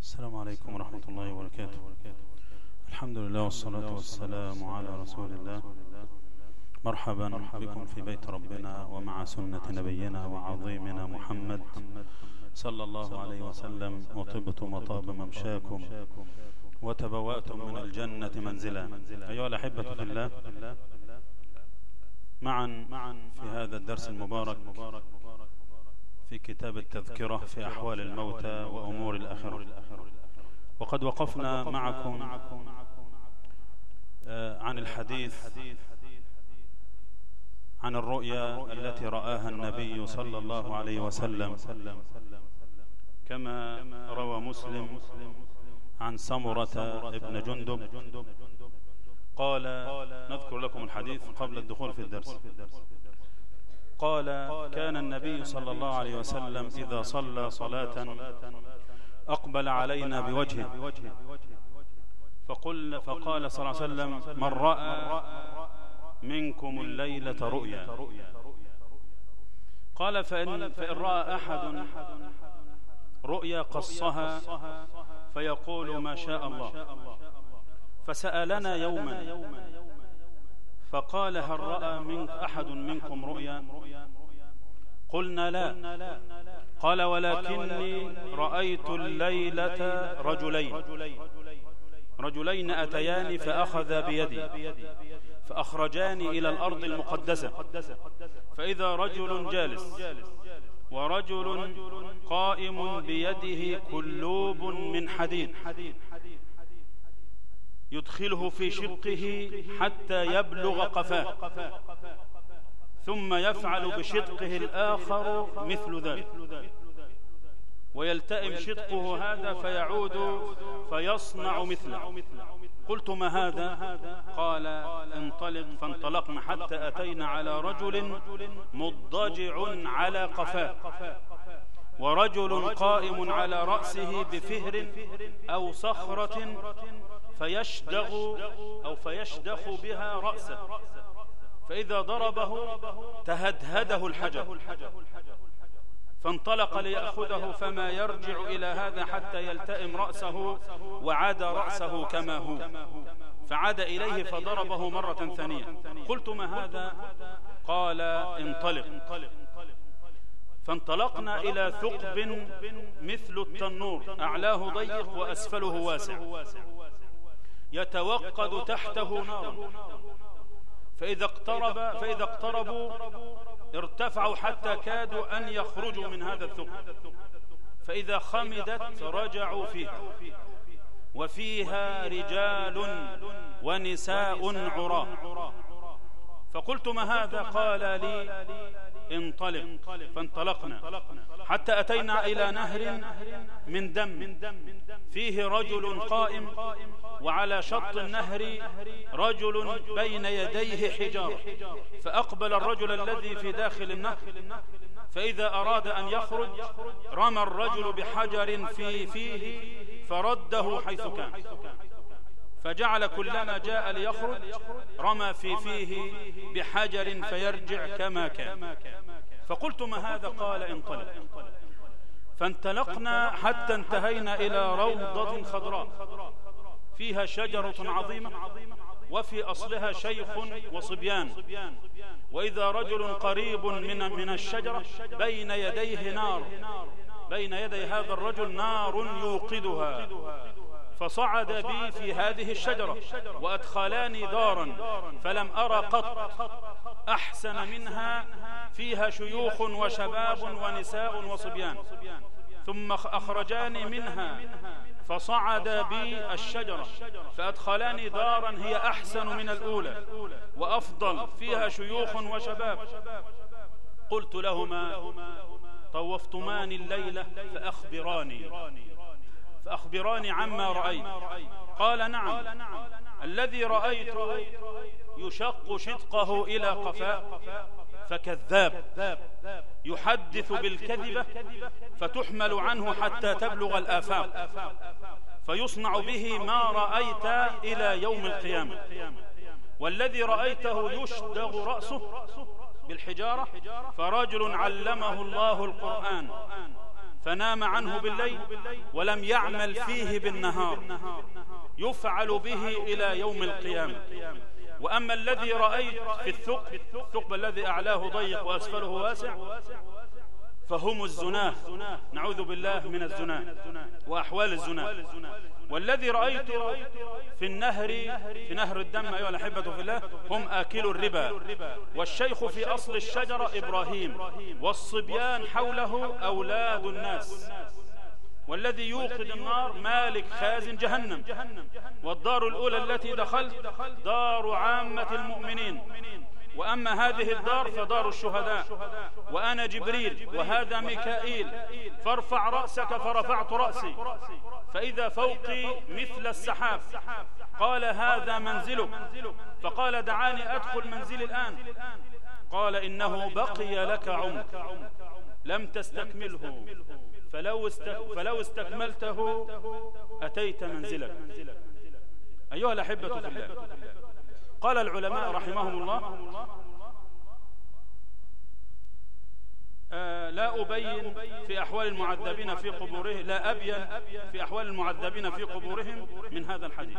السلام عليكم ورحمة الله وبركاته. الحمد لله والصلاة والسلام على رسول الله. مرحبا بكم في بيت ربنا ومع سنة نبينا وعظيمنا محمد صلى الله عليه وسلم. وطبتم وطاب ممشاكم وتبوأتم من الجنة منزلا. أيها الأحبة في الله معا في هذا الدرس المبارك في كتاب التذكرة في أحوال الموتى وأمور الآخرة. وقد وقفنا معكم عن الحديث عن الرؤيا التي رآها النبي صلى الله عليه وسلم. كما روى مسلم عن سمرة ابن جندب. قال نذكر لكم الحديث قبل الدخول في الدرس. قال كان النبي صلى الله عليه وسلم إذا صلى صلاة أقبل علينا بوجهه. فقل فقال صلى الله عليه وسلم من رأى منكم الليلة رؤيا؟ قال فإن, فإن رأى أحد رؤيا قصها فيقول ما شاء الله. فسألنا يوما فقال هل رأى منك أحد منكم رؤيا؟ قلنا لا. قال ولكني رأيت الليلة رجلين. رجلين أتياني فأخذ بيدي فأخرجاني إلى الأرض المقدسة. فإذا رجل جالس ورجل قائم بيده كلوب من حديد. يدخله في شقه حتى يبلغ قفاه. ثم يفعل بشقه الآخر مثل ذلك. ويلتئم شقه هذا فيعود فيصنع مثله. قلت ما هذا؟ قال انطلق فانطلقنا حتى أتينا على رجل مضجع على قفاه. ورجل قائم على رأسه بفهر أو صخرة فيشدغ أو فيشدخ بها رأسه. فإذا ضربه تهدهده الحجر. فانطلق ليأخذه فما يرجع إلى هذا حتى يلتئم رأسه وعاد رأسه كما هو. فعاد إليه فضربه مرة ثانية. قلت ما هذا؟ قال انطلق. فانطلقنا إلى ثقب مثل التنور. أعلاه ضيق وأسفله واسع. يتوقد تحته نار. فإذا اقترب فإذا اقتربوا ارتفعوا حتى كادوا أن يخرجوا من هذا الثقب. فإذا خمدت رجعوا فيها. وفيها رجال ونساء عراة. فقلت ما هذا؟ قال لي انطلق. فانطلقنا. حتى أتينا إلى نهر من دم. فيه رجل قائم وعلى شط النهر رجل بين يديه حجارة فأقبل الرجل الذي في داخل النهر. فإذا أراد أن يخرج رمى الرجل بحجر في فيه فرده حيث كان. فجعل كلما جاء ليخرج رمى في فيه بحجر فيرجع كما كان. فقلت ما هذا؟ قال انطلق. فانطلقنا حتى انتهينا إلى روضة خضراء. فيها شجرة عظيمة وفي أصلها شيخ وصبيان. وإذا رجل قريب من من الشجرة بين يديه نار. بين يدي هذا الرجل نار يوقدها. فصعد بي في هذه الشجرة وأدخلاني دارا فلم أرى قط أحسن منها فيها شيوخ وشباب ونساء وصبيان. ثم أخرجاني منها فصعد بي الشجرة فأدخلاني دارا هي أحسن من الأولى وأفضل فيها شيوخ وشباب. قلت لهما طوفتمان الليلة فأخبراني. فأخبراني عما رأيت. قال نعم. الذي رأيت يشق شدقه إلى قفاء فكذاب. يحدث بالكذبة فتحمل عنه حتى تبلغ الآفاق. فيصنع به ما رأيت إلى يوم القيامة. والذي رأيته يشدغ رأسه بالحجارة. فرجل علمه الله القرآن. فنام عنه بالليل ولم يعمل فيه بالنهار. يفعل به إلى يوم القيامة. وأما الذي رأيت في الثقب الثقب الذي أعلاه ضيق وأسفله واسع. فهم الزناه نعوذ بالله من الزناه وأحوال الزناه والذي رأيت في النهر في نهر الدم أيها الأحبة في الله هم آكل الربا. والشيخ في أصل الشجرة إبراهيم. والصبيان حوله أولاد الناس. والذي يوقد النار مالك خازن جهنم. والدار الأولى التي دخلت دار عامة المؤمنين. وأما هذه الدار فدار الشهداء. وأنا جبريل وهذا ميكائيل. فارفع رأسك فرفعت رأسي. فإذا فوقي مثل السحاب. قال هذا منزلك. فقال دعاني أدخل منزلي الآن. قال إنه بقي لك عمر. لم تستكمله. فلو, فلو استكملته أتيت منزلك. أيها الأحبة في الله. قال العلماء رحمهم الله آه لا أبين في أحوال المعذبين في قبورهم لا أبين في أحوال المعذبين في قبورهم من هذا الحديث.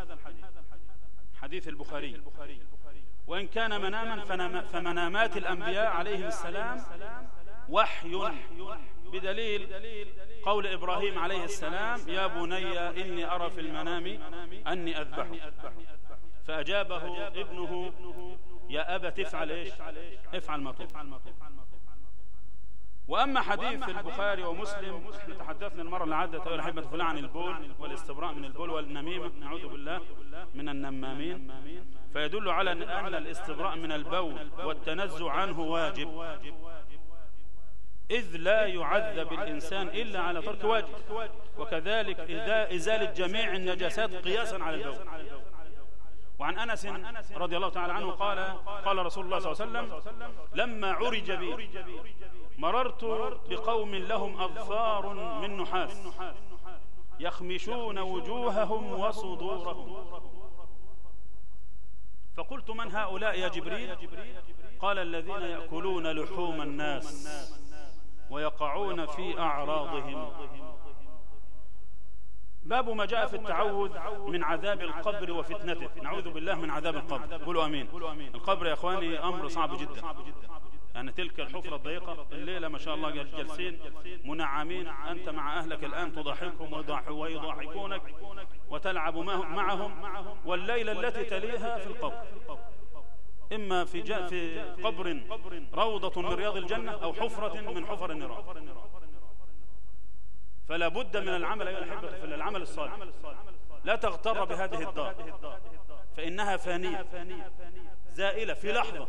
حديث البخاري. وإن كان مناما فمنامات الأنبياء عليهم السلام وحي بدليل قول إبراهيم عليه السلام يا بني إني أرى في المنام أني أذبحك. فأجابه ابنه يا أبا تفعل إيش؟ افعل ما تفعل وأما حديث البخاري ومسلم إحنا تحدثنا المرة اللي عدت أيها الأحبة فلان عن البول والاستبراء من البول والنميمة نعوذ بالله من النمامين. فيدل على أن الاستبراء من البول والتنزع عنه واجب. إذ لا يعذب الإنسان إلا على ترك واجب. وكذلك إزالة جميع النجاسات قياسا على البول. وعن أنس رضي الله تعالى عنه قال قال رسول الله صلى الله عليه وسلم لما عرج بي مررت بقوم لهم أظفار من نحاس يخمشون وجوههم وصدورهم. فقلت من هؤلاء يا جبريل؟ قال الذين يأكلون لحوم الناس ويقعون في أعراضهم. باب ما جاء في التعوذ من عذاب القبر وفتنته. نعوذ بالله من عذاب القبر. قولوا أمين. القبر يا أخواني أمر صعب جدا. يعني تلك الحفرة الضيقة الليلة ما شاء الله جالسين منعمين أنت مع أهلك الآن تضحكهم ويضحكونك وتلعب معهم والليلة التي تليها في القبر. إما في, في قبر روضة من رياض الجنة أو حفرة من حفر النيران. فلا بد من العمل أيها الأحبة في العمل الصالح. لا تغتر بهذه الدار فإنها فانية. زائلة في لحظة.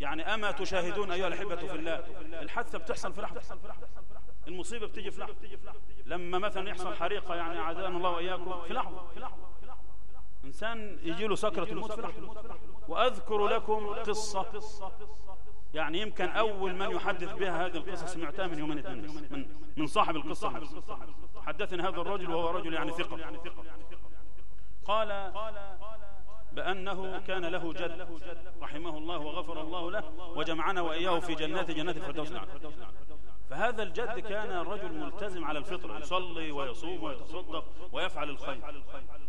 يعني أما تشاهدون أيها الأحبة في الله الحادثة بتحصل في لحظة. المصيبة بتيجي في لحظة. لما مثلا يحصل حريقة يعني عزانا الله وإياكم في لحظة. إنسان يجي له سكرة الموت في لحظة. وأذكر لكم قصة. يعني يمكن أول من يحدث بها هذه القصة سمعتها من يومين اثنين من, من صاحب القصة. حدثني هذا الرجل وهو رجل يعني ثقة. قال بأنه كان له جد رحمه الله وغفر الله له وجمعنا وإياه في جنات جنات الفردوس فهذا الجد كان الرجل ملتزم على الفطرة يصلي ويصوم ويتصدق ويفعل الخير.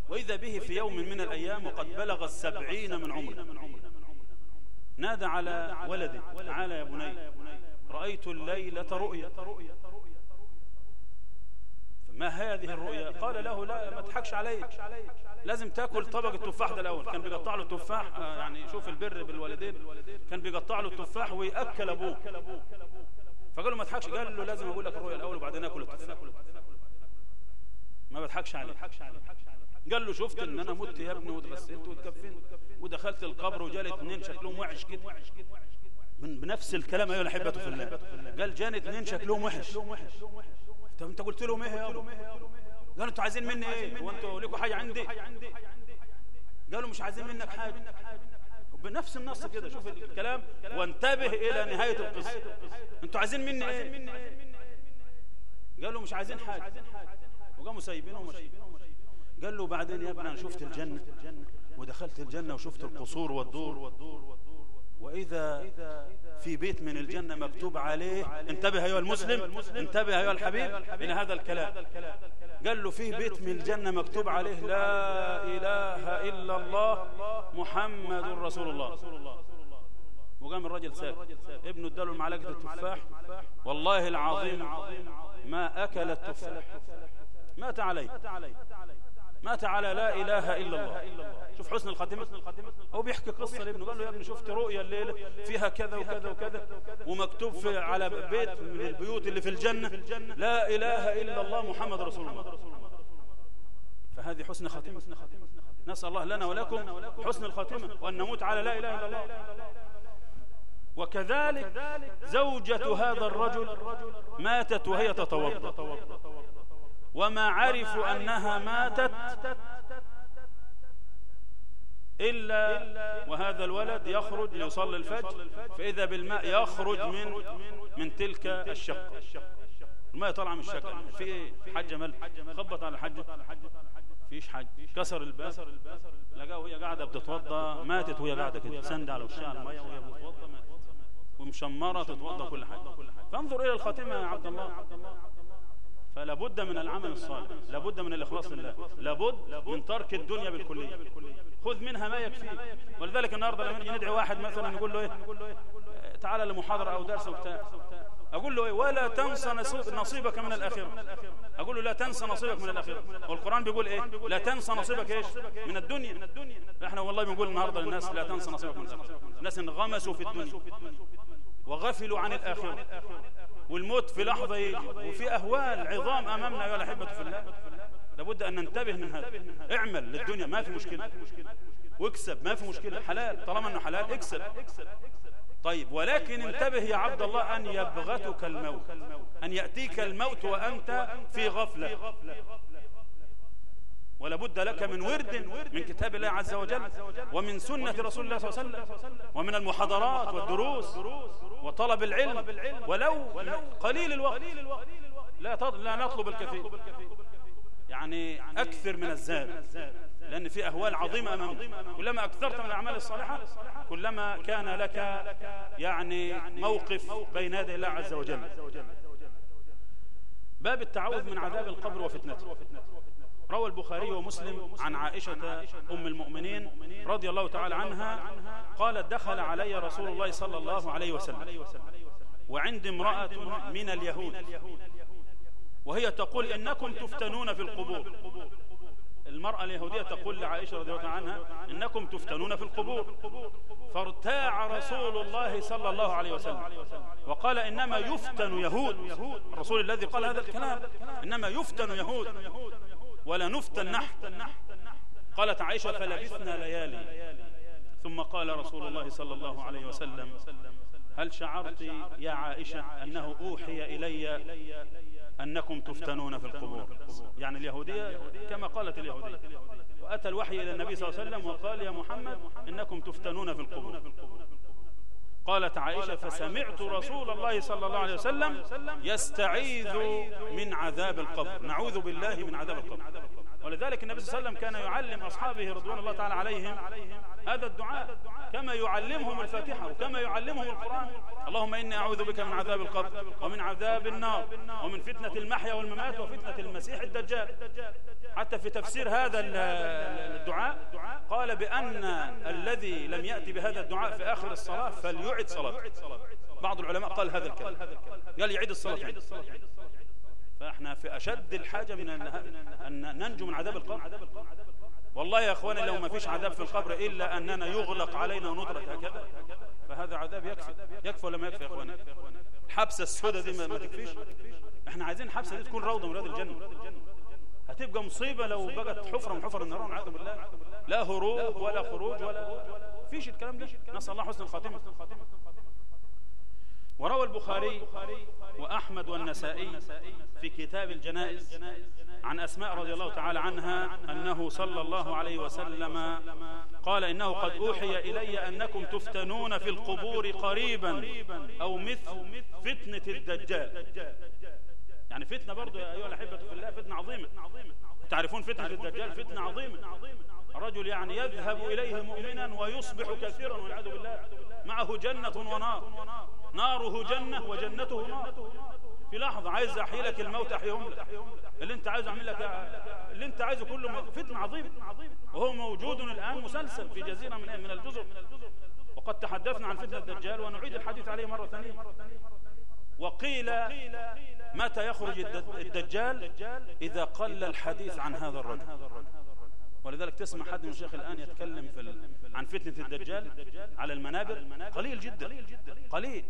وإذا به في يوم من الأيام وقد بلغ السبعين من عمره. نادى على ولده تعالى يا بني. رأيت الليلة رؤيا. ما هذه الرؤيا؟ قال له لا ما تضحكش عليك. لازم تاكل طبق التفاح ده الأول. كان بيقطع له التفاح آه، يعني شوف البر بالوالدين. كان بيقطع له التفاح ويأكل أبوه. فقال له ما تضحكش. قال له لازم أقول لك الرؤيا الأول وبعدين آكل التفاح. ما بضحكش عليك. قال له شفت إن أنا مت يا ابني واتغسلت واتكفنت ودخلت القبر وجالي اثنين شكلهم وحش كده من بنفس الكلام أيها الأحبة في الله. قال جاني اثنين شكلهم وحش. طب أنت قلت لهم إيه يا قالوا أنتوا عايزين مني إيه؟ وانتوا لكم حاجة عندي؟ قالوا مش عايزين منك حاجة. بنفس النص كده. شوف الكلام وانتبه إلى نهاية القصة. أنتوا عايزين مني إيه؟ قالوا مش عايزين حاجة. وقاموا سايبينه وماشيين قال له بعدين يا ابني أنا شفت الجنة ودخلت الجنة وشفت القصور والدور. وإذا في بيت من الجنة مكتوب عليه انتبه أيها المسلم انتبه أيها الحبيب إلى هذا الكلام. قال له فيه بيت من الجنة مكتوب عليه لا إله إلا الله محمد رسول الله. وقام الرجل ساكت ابنه اداله معلقة التفاح. والله العظيم ما أكل التفاح. مات عليه. مات على لا إله إلا الله. شوف حسن الخاتمة. هو بيحكي قصة لابنه. قال له يا ابني شفت رؤيا الليلة فيها كذا وكذا وكذا ومكتوب في على بيت من البيوت اللي في الجنة. لا إله إلا الله محمد رسول الله. فهذه حسن خاتمة نسأل الله لنا ولكم حسن الخاتمة وأن نموت على لا إله إلا الله. وكذلك زوجة هذا الرجل ماتت وهي تتوضأ. وما عرفوا أنها ماتت إلا وهذا الولد يخرج ليصلي الفجر فإذا بالماء يخرج من من تلك الشقة. الماء طالعة من الشقة. في إيه؟ حجة مل خبط على حجة فيش حج كسر الباب. لقاه وهي قاعدة بتتوضى. ماتت وهي قاعدة كده. سند على وشها المية وهي بتتوضى ماتت. ومشمرة تتوضى كل حاجة. فانظر إلى الخاتمة يا عبد الله. فلا بد من العمل الصالح لابد من الإخلاص لله لابد من ترك الدنيا بالكلية. خذ منها ما يكفي ولذلك النهارده لما نجي ندعي واحد مثلا نقول له إيه؟ تعال لمحاضرة أو درس وبتاع. أقول له إيه؟ ولا تنسى نصيبك من الآخرة. أقول له لا تنسى نصيبك من الآخرة. والقرآن بيقول إيه؟ لا تنسى نصيبك إيش؟ من الدنيا. إحنا والله بنقول النهاردة للناس لا تنسى نصيبك من الآخرة. الناس انغمسوا في الدنيا وغفلوا عن الآخرة. والموت في لحظة وفي أهوال عظام أمامنا. يا الأحبة في الله لابد أن ننتبه من هذا. اعمل للدنيا ما في مشكلة. واكسب ما في مشكلة. حلال طالما أنه حلال اكسب. طيب ولكن انتبه يا عبد الله أن يبغتك الموت أن يأتيك الموت وأنت في غفلة. ولا بد لك من ورد من كتاب الله عز وجل ومن سنة رسول الله صلى الله عليه وسلم ومن المحاضرات والدروس وطلب العلم ولو قليل الوقت. لا لا نطلب الكثير. يعني أكثر من الزاد. لأن في أهوال عظيمة أمامك كلما أكثرت من الأعمال الصالحة كلما كان لك يعني موقف بين يدي الله عز وجل. باب التعوذ من عذاب القبر وفتنته. روى البخاري ومسلم عن عائشة أم المؤمنين رضي الله تعالى عنها قالت دخل علي رسول الله صلى الله عليه وسلم. وعند امرأة من اليهود. وهي تقول إنكم تفتنون في القبور. المرأة اليهودية تقول لعائشة رضي الله عنها إنكم تفتنون في القبور. فارتاع رسول الله صلى الله عليه وسلم. وقال إنما يفتن يهود. الرسول الذي قال هذا الكلام. إنما يفتن يهود. ولا نفتن نحن قالت عائشة فلبثنا ليالي. ثم قال رسول الله صلى الله عليه وسلم هل شعرت يا عائشة أنه أوحي إلي أنكم تفتنون في القبور؟ يعني اليهودية كما قالت اليهودية. وأتى الوحي إلى النبي صلى الله عليه وسلم وقال يا محمد إنكم تفتنون في القبور. قالت عائشة فسمعت رسول الله صلى الله عليه وسلم يستعيذ من عذاب القبر. نعوذ بالله من عذاب القبر. ولذلك النبي صلى الله عليه وسلم كان يعلم أصحابه رضوان الله تعالى عليهم هذا الدعاء كما يعلمهم الفاتحة وكما يعلمهم القرآن. اللهم إني أعوذ بك من عذاب القبر ومن عذاب النار ومن فتنة المحيا والممات وفتنة المسيح الدجال. حتى في تفسير هذا الدعاء قال بأن الذي لم يأتي بهذا الدعاء في آخر الصلاة فليعد صلاة بعض العلماء قال هذا الكلام. قال يعيد الصلاة. فاحنا في أشد الحاجة من أن ننجو من عذاب القبر. والله يا أخواني لو ما فيش عذاب في القبر إلا أننا يغلق علينا ونترك هكذا. فهذا عذاب يكفي. يكفي ولا ما يكفي يا أخواني؟ الحبسة السوداء دي ما تكفيش. إحنا عايزين الحبسة دي تكون روضة من رياض الجنة. هتبقى مصيبة لو بقت حفرة من حفر النار والعياذ بالله. لا هروب ولا خروج ولا فيش الكلام ده. نسأل الله حسن الخاتمة. وروى البخاري وأحمد والنسائي في كتاب الجنائز عن أسماء رضي الله تعالى عنها أنه صلى الله عليه وسلم قال إنه قد أوحي إلي أنكم تفتنون في القبور قريبا أو مثل فتنة الدجال. يعني فتنة برضو يا أيها الأحبة في الله فتنة عظيمة. تعرفون فتنة الدجال؟ فتنة عظيمة. رجل يعني يذهب إليه مؤمنا ويصبح كثيرا والعياذ بالله. معه جنة ونار. ناره جنة وجنته نار. في لحظة عايز أحيلك الموت أحيهم لك. اللي أنت عايز أعمل لك اللي أنت عايزه كله فتنة عظيم وهو موجود الآن مسلسل في جزيرة من من الجزر. وقد تحدثنا عن فتنة الدجال ونعيد الحديث عليه مرة ثانية. وقيل متى يخرج الدجال؟ إذا قل الحديث عن هذا الرجل. ولذلك تسمع حد من الشيخ الآن يتكلم في عن فتنة الدجال على المنابر قليل جدا قليل.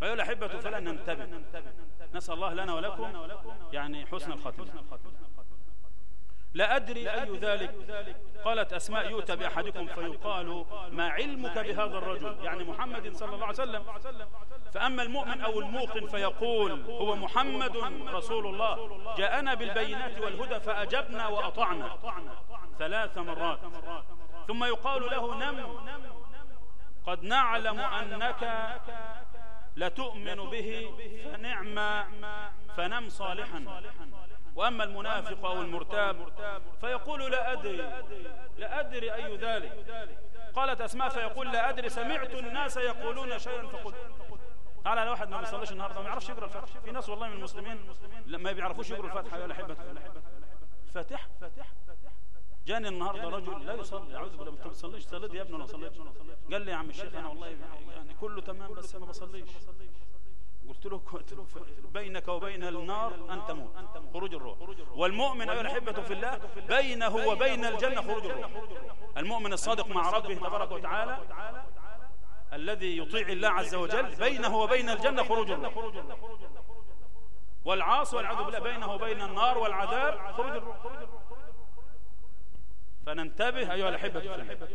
فيا الأحبة فلا ننتبه. نسأل الله لنا ولكم يعني حسن الخاتمة. لا أدري أي ذلك. قالت أسماء يؤتى بأحدكم فيقال ما علمك بهذا الرجل؟ يعني محمد صلى الله عليه وسلم. فأما المؤمن أو الموقن فيقول هو محمد رسول الله. جاءنا بالبينات والهدى فأجبنا وأطعنا ثلاث مرات. ثم يقال له نم. قد نعلم أنك لتؤمن به فنعم فنم صالحا. وأما المنافق أو المرتاب فيقول لا أدري لا أدري أي ذلك. قالت أسماء فيقول لا أدري سمعت الناس يقولون شيئا فقلت. على واحد ما بيصليش النهارده ما يعرفش يقرأ الفاتحة. في ناس والله من المسلمين ما بيعرفوش يقروا الفاتحة ولا حبه فاتحه جاني النهارده رجل لا يصلي أعوذ بالله ما بتصليش صليت يا ابني ولا صليت؟ قال لي يا عم الشيخ أنا والله يعني كله تمام بس ما بصليش. قلت له بينك وبين النار أن تموت. خروج الروح. والمؤمن أيها الأحبة في الله بينه وبين الجنة خروج الروح. المؤمن الصادق مع ربه تبارك وتعالى الذي يطيع الله عز وجل بينه وبين الجنة خروج الروح. والعاص والعذب بالله بينه وبين النار والعذاب خروج الروح. فننتبه أيها الأحبة في الله.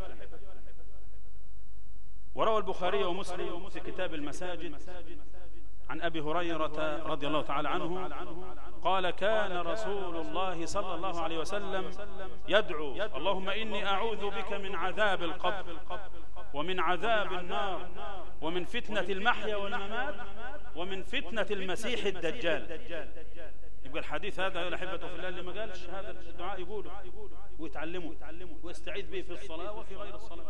وروى البخاري ومسلم في كتاب المساجد عن أبي هريرة رضي الله تعالى عنه قال كان رسول الله صلى الله عليه وسلم يدعو اللهم إني أعوذ بك من عذاب القبر ومن عذاب النار ومن فتنة المحيا والممات ومن فتنة المسيح الدجال. يبقى الحديث هذا يا الأحبة في الله اللي ما قالش هذا الدعاء يقوله ويتعلمه ويستعيذ به في الصلاة وفي غير الصلاة.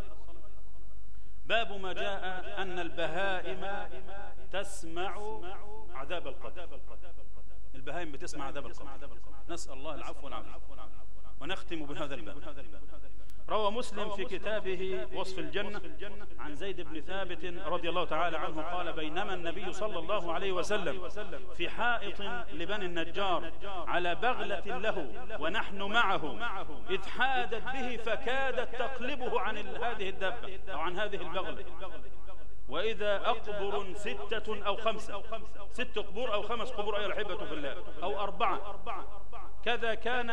باب ما جاء أن البهائم تسمع عذاب القبر. البهائم بتسمع عذاب القبر. نسأل الله العفو والعافية. ونختم بهذا الباب. روى مسلم في كتابه وصف الجنة عن زيد بن ثابت رضي الله تعالى عنه قال بينما النبي صلى الله عليه وسلم في حائط لبني النجار على بغلة له ونحن معه إذ حادت به فكادت تقلبه عن هذه الدبة أو عن هذه البغلة. وإذا أقبر ستة أو خمسة. ست قبور أو خمس قبور أيها الأحبة في الله أو أربعة. كذا كان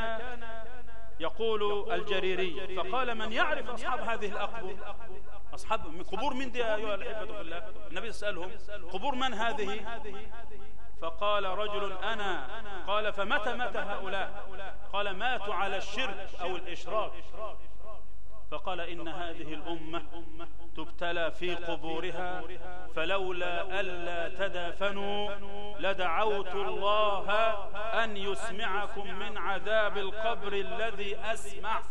يقول الجريري فقال من يعرف أصحاب هذه الأقبر أصحاب من قبور من دي أيها الأحبة في الله النبي سألهم قبور من هذه؟ فقال رجل أنا. قال فمتى متى هؤلاء؟ قال ماتوا على الشرك أو الإشراك. فقال إن هذه الأمة تبتلى في قبورها فلولا ألا تدافنوا لدعوت الله أن يسمعكم من عذاب القبر الذي أسمع.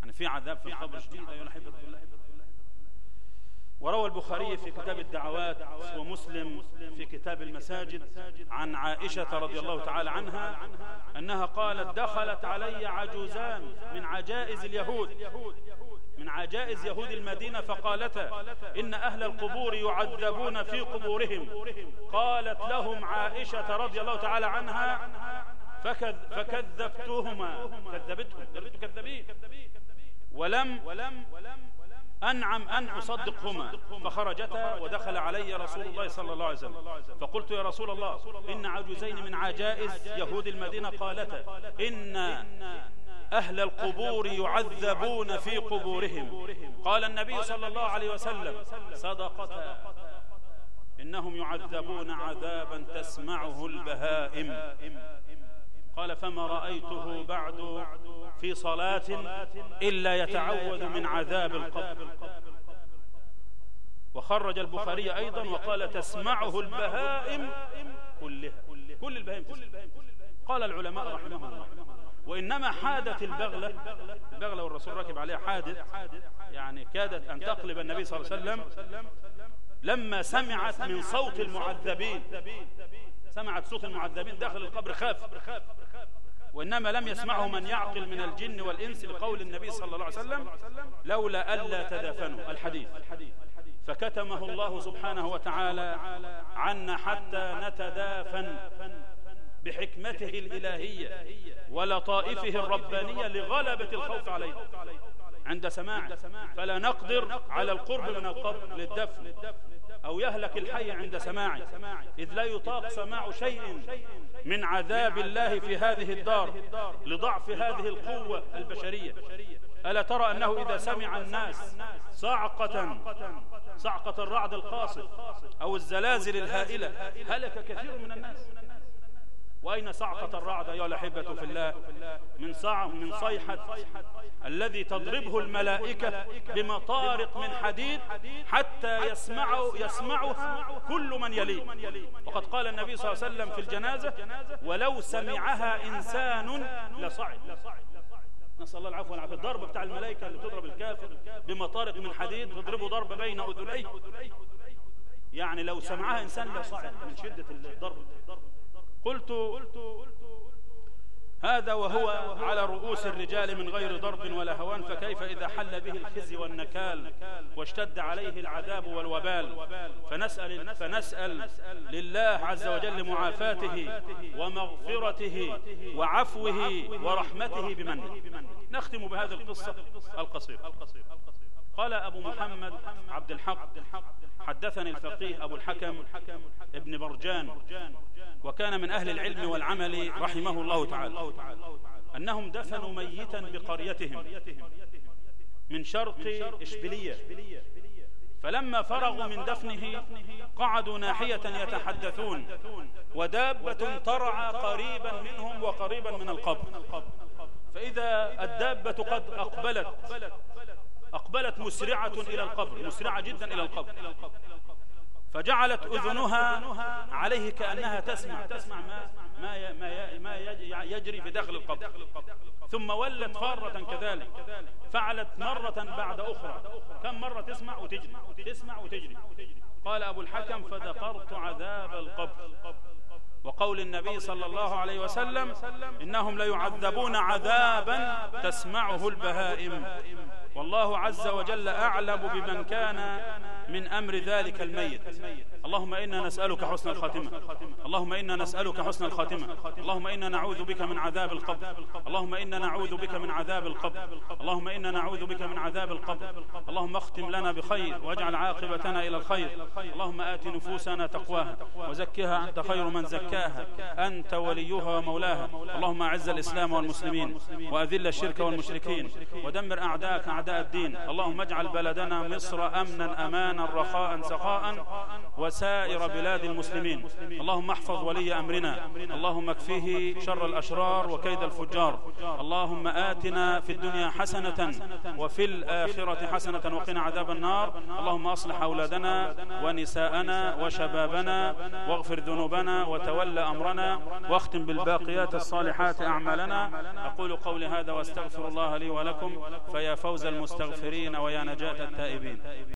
يعني في عذاب في القبر. شديد أيها الأحبة. وروى البخاري في كتاب الدعوات ومسلم في كتاب المساجد عن عائشة رضي الله تعالى عنها أنها قالت دخلت علي عجوزان من عجائز اليهود من عجائز يهود المدينة فقالتا إن أهل القبور يعذبون في قبورهم. قالت لهم عائشة رضي الله تعالى عنها فكذ فكذبتهما كذبتهم كذبين. ولم أنعم أن أصدقهما. فخرجتا ودخل علي رسول الله صلى الله عليه وسلم. فقلت يا رسول الله إن عجوزين من عجائز يهود المدينة قالتا إن أهل القبور يعذبون في قبورهم. قال النبي صلى الله عليه وسلم صدقتا إنهم يعذبون عذابا تسمعه البهائم. قال فما رأيته بعد في صلاة إلا يتعوذ من عذاب القبر. وخرج البخاري أيضا وقال تسمعه البهائم كلها. كل البهائم قال العلماء رحمه الله وإنما حادت البغلة البغلة والرسول راكب عليها حادث يعني كادت أن تقلب النبي صلى الله عليه وسلم لما سمعت من صوت المعذبين. سمعت صوت المعذبين داخل القبر خاف. وإنما لم يسمعه من يعقل من الجن والإنس لقول النبي صلى الله عليه وسلم لولا ألا تدافنوا. الحديث. فكتمه الله سبحانه وتعالى عنا حتى نتدافن بحكمته الإلهية ولطائفه الربانية لغلبة الخوف عليه عند سماع فلا نقدر على القرب من القبر للدفن. أو يهلك الحي عند سماعه إذ لا يطاق سماع شيء من عذاب الله في هذه الدار لضعف هذه القوة البشرية. ألا ترى أنه إذا سمع الناس صعقة صعقة الرعد القاصر أو الزلازل الهائلة هلك كثير من الناس. وأين صعقة الرعد أيها الأحبة في الله؟ من صع من صيحة الذي تضربه الملائكة بمطارق من حديد حتى يسمعه يسمعه كل من يليه. وقد قال النبي صلى الله عليه وسلم في الجنازة ولو سمعها إنسان لصعد. نسأل الله العفو والعافية. الضرب بتاع الملائكة اللي بتضرب الكافر بمطارق من حديد تضربه ضرب بين أذنيه. يعني لو سمعها إنسان لصعد من شدة الضرب. قلت هذا وهو على رؤوس الرجال من غير ضرب ولا هوان فكيف إذا حل به الخزي والنكال واشتد عليه العذاب والوبال؟ فنسأل, فنسأل لله عز وجل معافاته ومغفرته وعفوه ورحمته بمنه. نختم بهذه القصة القصيرة. قال أبو محمد عبد الحق. حدثني الفقيه أبو الحكم ابن برجان وكان من أهل العلم والعمل رحمه الله تعالى أنهم دفنوا ميتا بقريتهم من شرق إشبلية فلما فرغوا من دفنه قعدوا ناحية يتحدثون ودابة ترعى قريبا منهم وقريبا من القبر. فإذا الدابة قد أقبلت أقبلت مسرعة إلى القبر مسرعة جدا إلى القبر. فجعلت أذنها عليه كأنها تسمع تسمع ما ما ما ما يجري في داخل القبر. ثم ولت فارة كذلك فعلت مرة بعد أخرى. كم مرة تسمع وتجري تسمع وتجري. قال أبو الحكم فذكرت عذاب القبر. وقول النبي صلى الله عليه وسلم إنهم ليعذبون عذابا تسمعه البهائم. والله عز وجل أعلم بمن كان من أمر ذلك الميت. اللهم إنا نسألك حسن الخاتمة. اللهم إنا نسألك حسن الخاتمة. اللهم إنا نعوذ بك من عذاب القبر. اللهم إنا نعوذ بك من عذاب القبر. اللهم إنا نعوذ بك من عذاب القبر. اللهم اختم لنا بخير واجعل عاقبتنا إلى الخير. اللهم آت نفوسنا تقواها. وزكها أنت خير من زكاها أنت وليها ومولاها. اللهم أعز الإسلام والمسلمين وأذل الشرك والمشركين ودمر أعداءك أعداء الدين. اللهم اجعل بلدنا مصر أمنا أمانا رخاء سخاء وسائر بلاد المسلمين. اللهم احفظ ولي أمرنا. اللهم اكفيه شر الأشرار وكيد الفجار. اللهم آتنا في الدنيا حسنة وفي الآخرة حسنة وقنا عذاب النار. اللهم أصلح أولادنا ونساءنا وشبابنا واغفر ذنوبنا وتول أمرنا واختم بالباقيات الصالحات أعمالنا. أقول قولي هذا واستغفر الله لي ولكم فيا فوز المستغفرين ويا نجاة التائبين.